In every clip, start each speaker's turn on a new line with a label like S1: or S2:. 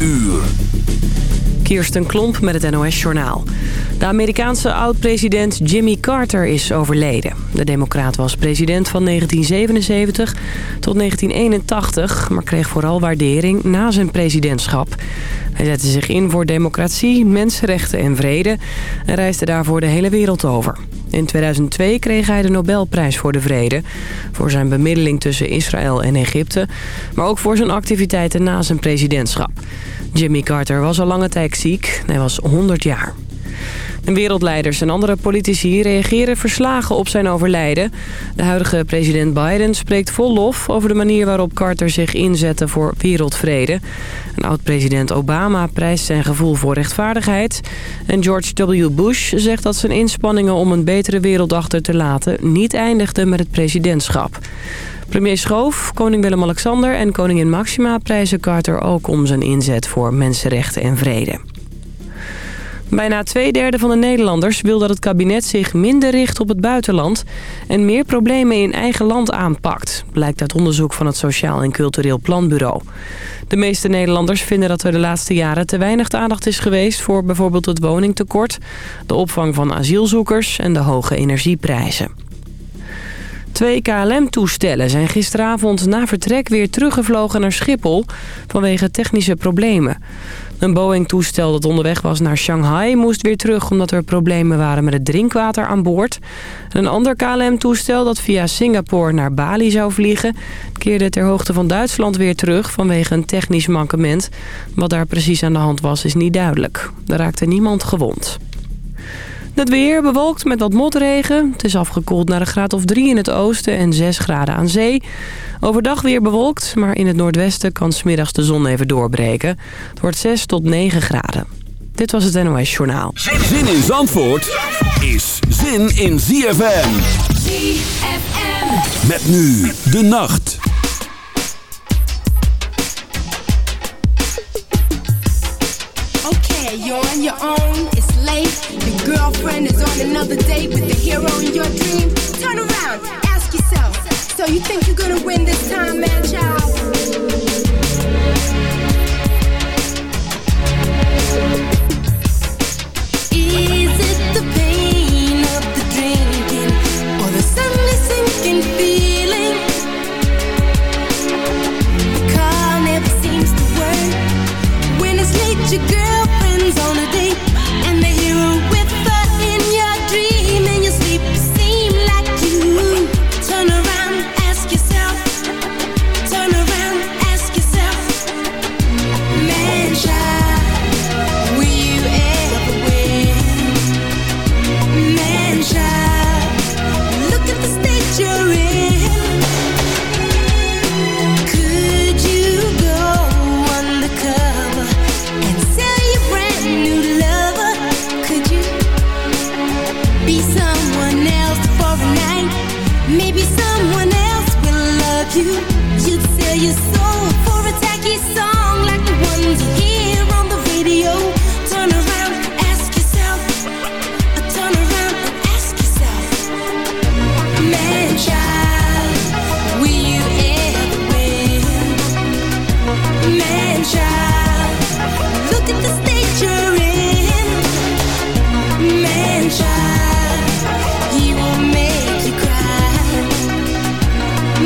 S1: uur.
S2: Kirsten Klomp met het NOS-journaal. De Amerikaanse oud-president Jimmy Carter is overleden. De democraat was president van 1977 tot 1981... maar kreeg vooral waardering na zijn presidentschap. Hij zette zich in voor democratie, mensenrechten en vrede... en reisde daarvoor de hele wereld over. In 2002 kreeg hij de Nobelprijs voor de Vrede... voor zijn bemiddeling tussen Israël en Egypte... maar ook voor zijn activiteiten na zijn presidentschap. Jimmy Carter was al lange tijd ziek. Hij was 100 jaar. Wereldleiders en andere politici reageren verslagen op zijn overlijden. De huidige president Biden spreekt vol lof over de manier waarop Carter zich inzette voor wereldvrede. En oud-president Obama prijst zijn gevoel voor rechtvaardigheid. En George W. Bush zegt dat zijn inspanningen om een betere wereld achter te laten niet eindigden met het presidentschap. Premier Schoof, koning Willem-Alexander en koningin Maxima prijzen Carter ook om zijn inzet voor mensenrechten en vrede. Bijna twee derde van de Nederlanders wil dat het kabinet zich minder richt op het buitenland... en meer problemen in eigen land aanpakt, blijkt uit onderzoek van het Sociaal en Cultureel Planbureau. De meeste Nederlanders vinden dat er de laatste jaren te weinig aandacht is geweest... voor bijvoorbeeld het woningtekort, de opvang van asielzoekers en de hoge energieprijzen. Twee KLM-toestellen zijn gisteravond na vertrek weer teruggevlogen naar Schiphol vanwege technische problemen. Een Boeing-toestel dat onderweg was naar Shanghai moest weer terug omdat er problemen waren met het drinkwater aan boord. een ander KLM-toestel dat via Singapore naar Bali zou vliegen keerde ter hoogte van Duitsland weer terug vanwege een technisch mankement. Wat daar precies aan de hand was is niet duidelijk. Er raakte niemand gewond. Het weer bewolkt met wat motregen. Het is afgekoeld naar een graad of 3 in het oosten en 6 graden aan zee. Overdag weer bewolkt, maar in het noordwesten kan smiddags de zon even doorbreken. Het wordt 6 tot 9 graden. Dit was het NOS Journaal.
S1: Zin in Zandvoort is zin in ZFM. ZFM. Met nu de nacht.
S3: Okay, you're on your own. Your girlfriend is on another date with the hero in your dream. Turn around, ask yourself. So you think you're gonna win this time, man, child? Is it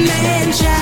S3: man child.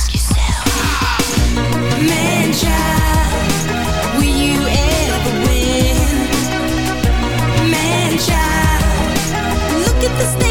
S4: the state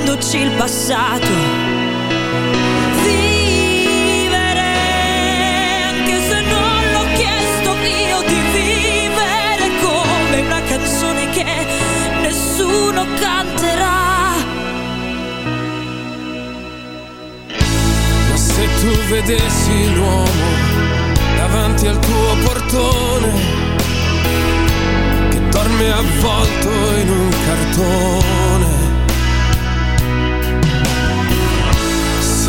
S5: Fotocopiandoci il passato. Io di vivere come una canzone che nessuno canterà.
S6: Se tu vedessi l'uomo davanti al tuo portone che dorme avvolto in un cartone.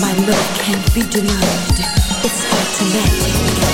S7: My
S8: love can't be denied. It's automatic.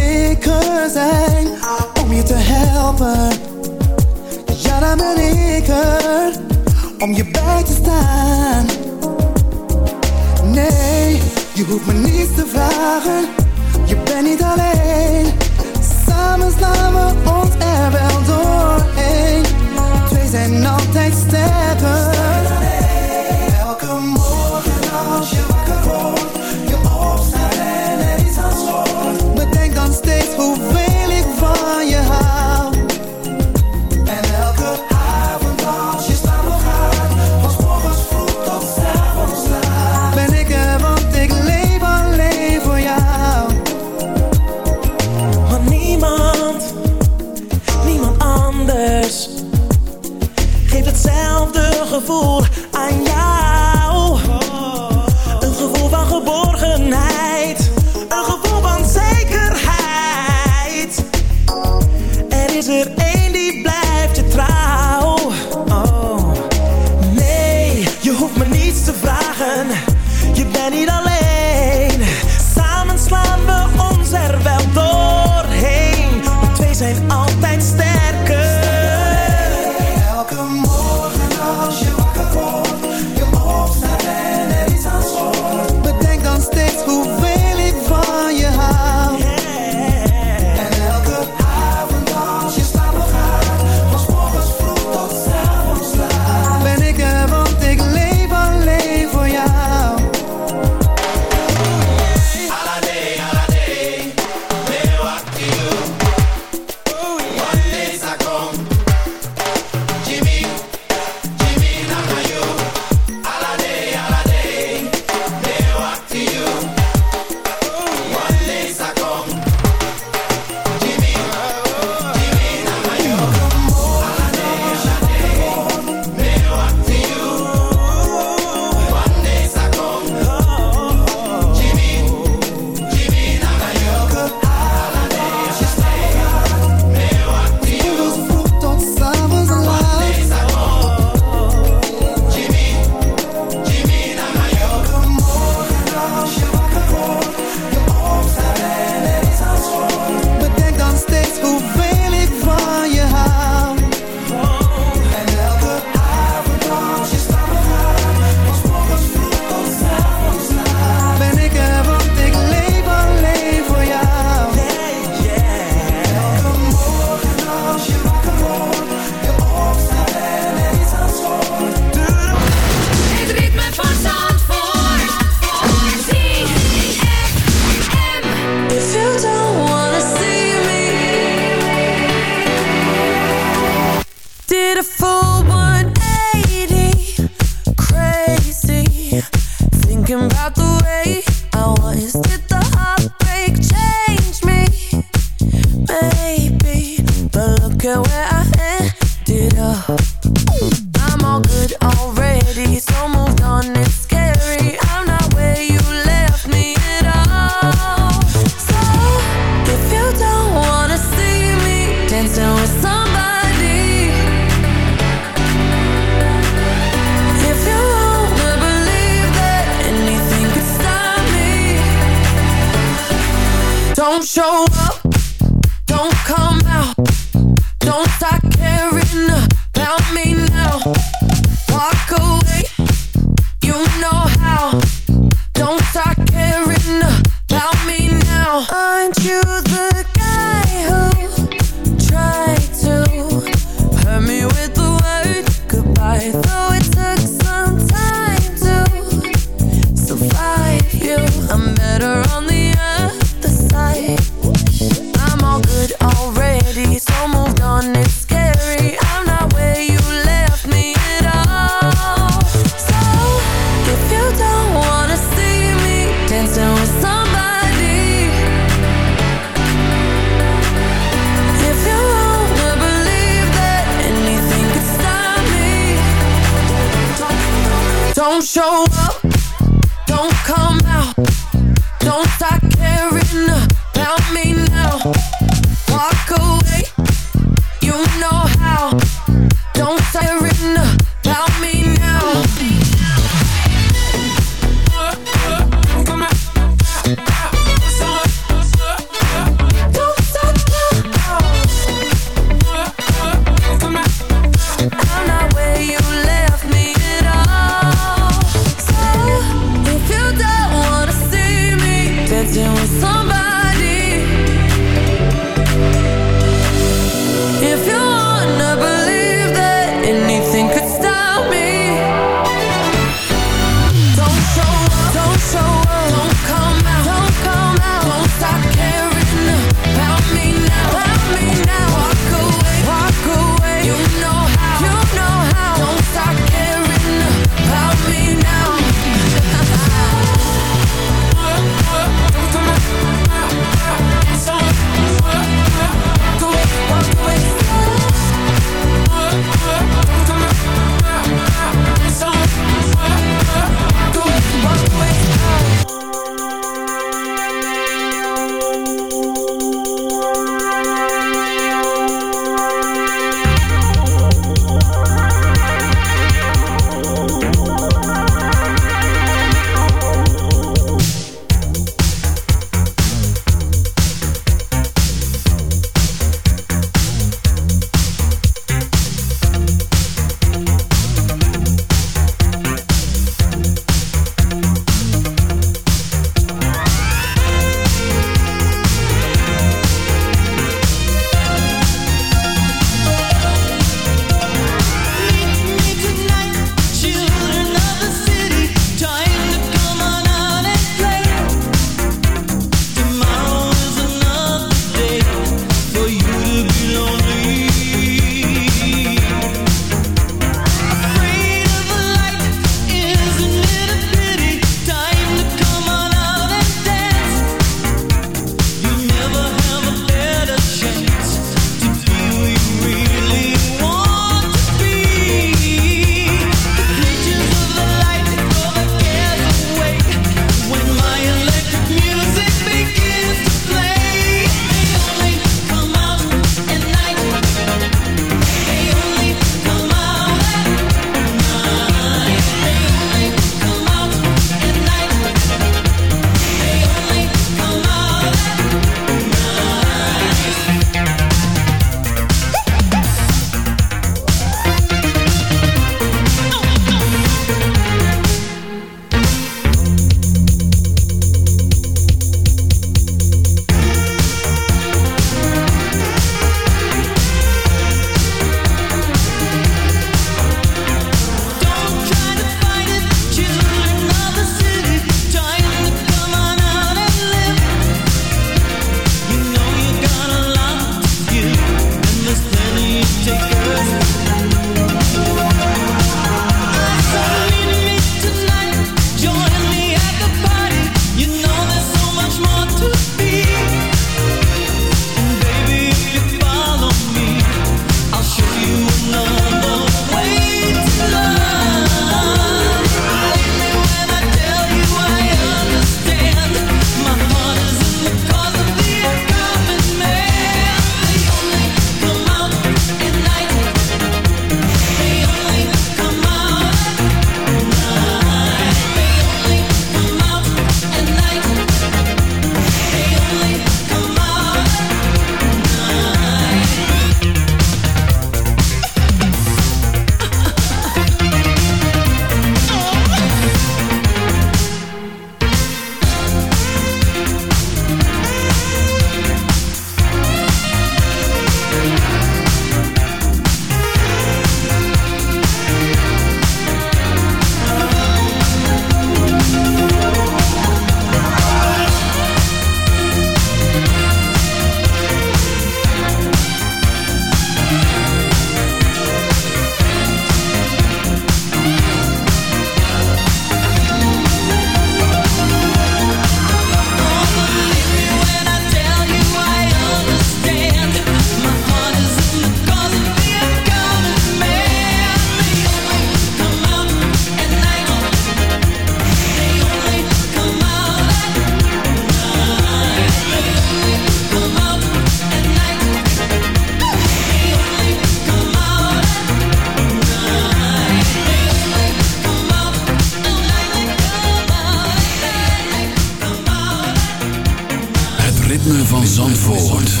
S3: van Zandvoort.